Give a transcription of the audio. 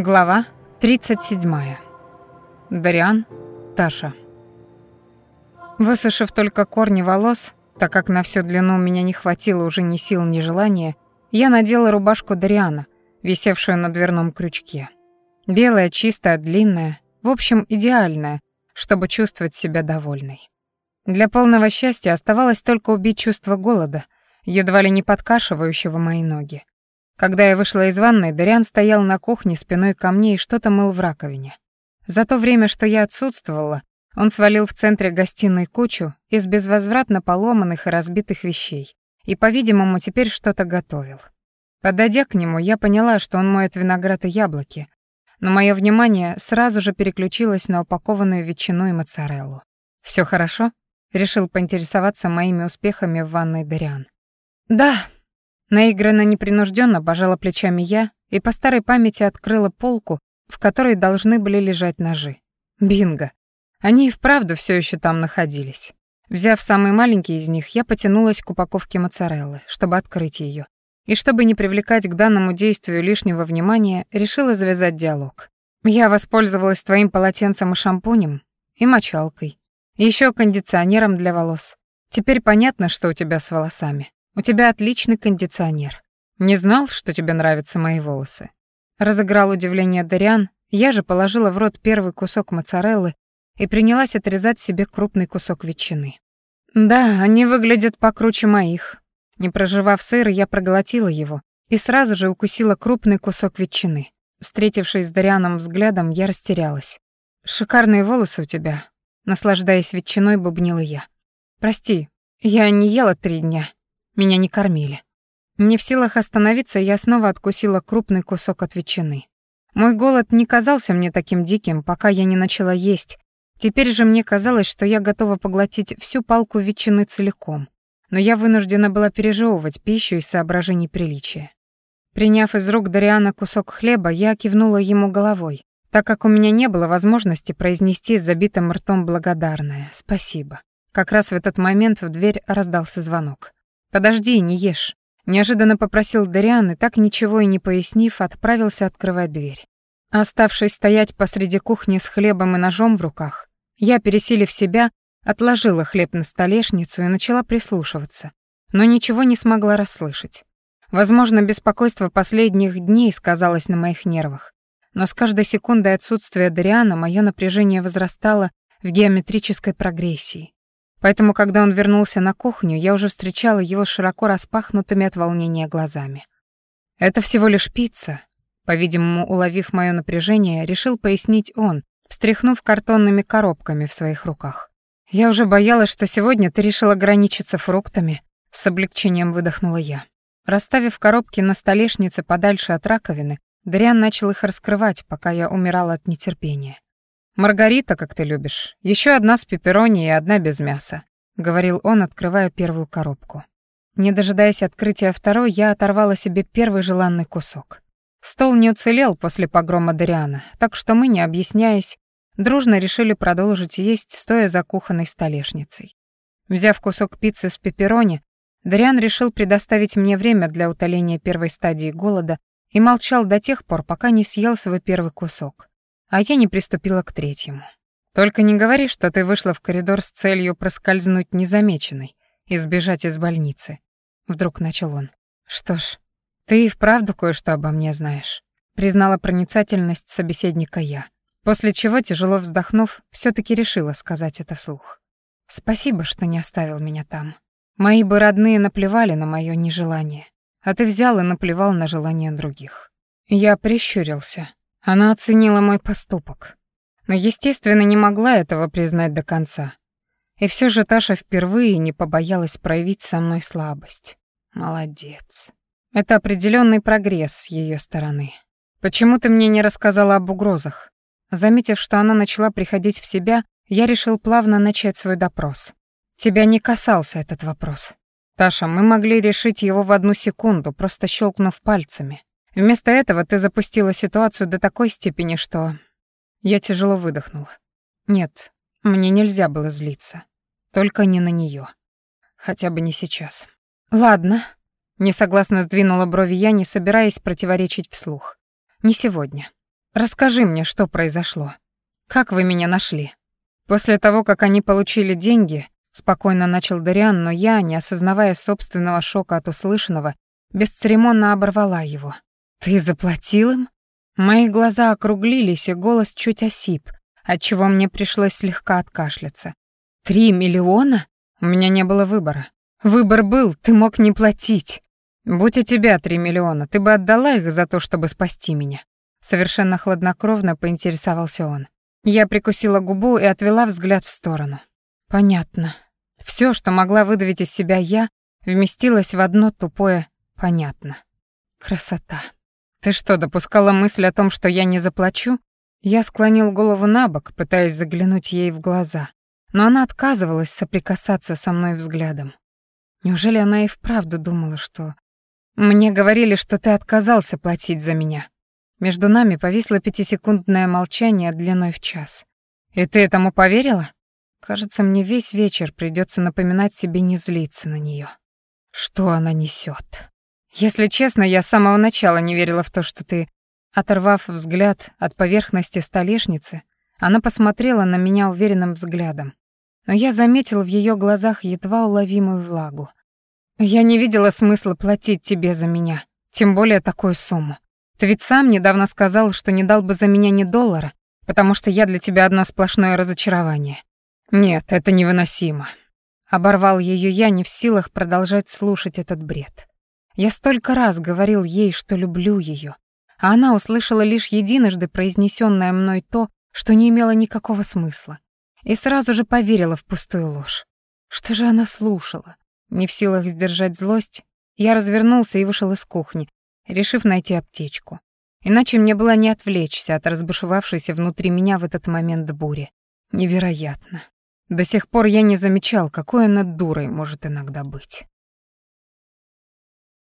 Глава 37. Дариан, Таша. Высушив только корни волос, так как на всю длину у меня не хватило уже ни сил, ни желания, я надела рубашку Дариана, висевшую на дверном крючке. Белая, чистая, длинная, в общем, идеальная, чтобы чувствовать себя довольной. Для полного счастья оставалось только убить чувство голода, едва ли не подкашивающего мои ноги. Когда я вышла из ванной, Дариан стоял на кухне спиной ко мне и что-то мыл в раковине. За то время, что я отсутствовала, он свалил в центре гостиной кучу из безвозвратно поломанных и разбитых вещей и, по-видимому, теперь что-то готовил. Подойдя к нему, я поняла, что он моет виноград и яблоки, но мое внимание сразу же переключилось на упакованную ветчину и моцареллу. Все хорошо?» — решил поинтересоваться моими успехами в ванной Дариан. «Да», Наигранно непринужденно пожала плечами я и по старой памяти открыла полку, в которой должны были лежать ножи. Бинго. Они и вправду все еще там находились. Взяв самый маленький из них, я потянулась к упаковке моцареллы, чтобы открыть ее. И чтобы не привлекать к данному действию лишнего внимания, решила завязать диалог. Я воспользовалась твоим полотенцем и шампунем, и мочалкой, и еще кондиционером для волос. Теперь понятно, что у тебя с волосами. У тебя отличный кондиционер. Не знал, что тебе нравятся мои волосы. Разыграл удивление Дариан, я же положила в рот первый кусок моцареллы и принялась отрезать себе крупный кусок ветчины. Да, они выглядят покруче моих. Не проживав сыр, я проглотила его и сразу же укусила крупный кусок ветчины. Встретившись с Дарианом взглядом, я растерялась. «Шикарные волосы у тебя», — наслаждаясь ветчиной, бубнила я. «Прости, я не ела три дня. Меня не кормили. Не в силах остановиться, я снова откусила крупный кусок от ветчины. Мой голод не казался мне таким диким, пока я не начала есть. Теперь же мне казалось, что я готова поглотить всю палку ветчины целиком. Но я вынуждена была пережевывать пищу из соображений приличия. Приняв из рук Дариана кусок хлеба, я кивнула ему головой, так как у меня не было возможности произнести с забитым ртом благодарное «спасибо». Как раз в этот момент в дверь раздался звонок. «Подожди, не ешь», — неожиданно попросил Дариан и, так ничего и не пояснив, отправился открывать дверь. Оставшись стоять посреди кухни с хлебом и ножом в руках, я, пересилив себя, отложила хлеб на столешницу и начала прислушиваться, но ничего не смогла расслышать. Возможно, беспокойство последних дней сказалось на моих нервах, но с каждой секундой отсутствия Дариана мое напряжение возрастало в геометрической прогрессии. Поэтому, когда он вернулся на кухню, я уже встречала его широко распахнутыми от волнения глазами. «Это всего лишь пицца», по-видимому, уловив моё напряжение, решил пояснить он, встряхнув картонными коробками в своих руках. «Я уже боялась, что сегодня ты решил ограничиться фруктами», — с облегчением выдохнула я. Расставив коробки на столешнице подальше от раковины, Дриан начал их раскрывать, пока я умирала от нетерпения. «Маргарита, как ты любишь. Еще одна с пепперони и одна без мяса», — говорил он, открывая первую коробку. Не дожидаясь открытия второй, я оторвала себе первый желанный кусок. Стол не уцелел после погрома Дариана, так что мы, не объясняясь, дружно решили продолжить есть, стоя за кухонной столешницей. Взяв кусок пиццы с пепперони, Дариан решил предоставить мне время для утоления первой стадии голода и молчал до тех пор, пока не съел свой первый кусок а я не приступила к третьему. Только не говори, что ты вышла в коридор с целью проскользнуть незамеченной и сбежать из больницы. Вдруг начал он. Что ж, ты и вправду кое-что обо мне знаешь. Признала проницательность собеседника я. После чего, тяжело вздохнув, все таки решила сказать это вслух. Спасибо, что не оставил меня там. Мои бы родные наплевали на мое нежелание, а ты взял и наплевал на желание других. Я прищурился, она оценила мой поступок, но, естественно, не могла этого признать до конца. И все же Таша впервые не побоялась проявить со мной слабость. Молодец. Это определенный прогресс с ее стороны. Почему ты мне не рассказала об угрозах? Заметив, что она начала приходить в себя, я решил плавно начать свой допрос. Тебя не касался этот вопрос. Таша, мы могли решить его в одну секунду, просто щелкнув пальцами. Вместо этого ты запустила ситуацию до такой степени, что... Я тяжело выдохнул. Нет, мне нельзя было злиться. Только не на нее. Хотя бы не сейчас. Ладно. Несогласно сдвинула брови я, не собираясь противоречить вслух. Не сегодня. Расскажи мне, что произошло. Как вы меня нашли? После того, как они получили деньги, спокойно начал Дариан, но я, не осознавая собственного шока от услышанного, бесцеремонно оборвала его. Ты заплатил им? Мои глаза округлились, и голос чуть осип, отчего мне пришлось слегка откашляться. Три миллиона? У меня не было выбора. Выбор был, ты мог не платить. Будь у тебя три миллиона, ты бы отдала их за то, чтобы спасти меня. Совершенно хладнокровно поинтересовался он. Я прикусила губу и отвела взгляд в сторону. Понятно. Все, что могла выдавить из себя я, вместилось в одно тупое «понятно». Красота. Ты что, допускала мысль о том, что я не заплачу? Я склонил голову на бок, пытаясь заглянуть ей в глаза, но она отказывалась соприкасаться со мной взглядом. Неужели она и вправду думала, что... Мне говорили, что ты отказался платить за меня. Между нами повисло пятисекундное молчание длиной в час. И ты этому поверила? Кажется, мне весь вечер придется напоминать себе не злиться на нее. Что она несет? Если честно, я с самого начала не верила в то, что ты... Оторвав взгляд от поверхности столешницы, она посмотрела на меня уверенным взглядом. Но я заметил в ее глазах едва уловимую влагу. Я не видела смысла платить тебе за меня, тем более такую сумму. Ты ведь сам недавно сказал, что не дал бы за меня ни доллара, потому что я для тебя одно сплошное разочарование. Нет, это невыносимо. Оборвал ее я, не в силах продолжать слушать этот бред. Я столько раз говорил ей, что люблю ее, а она услышала лишь единожды произнесенное мной то, что не имело никакого смысла, и сразу же поверила в пустую ложь. Что же она слушала? Не в силах сдержать злость, я развернулся и вышел из кухни, решив найти аптечку. Иначе мне было не отвлечься от разбушевавшейся внутри меня в этот момент бури. Невероятно. До сих пор я не замечал, какой она дурой может иногда быть.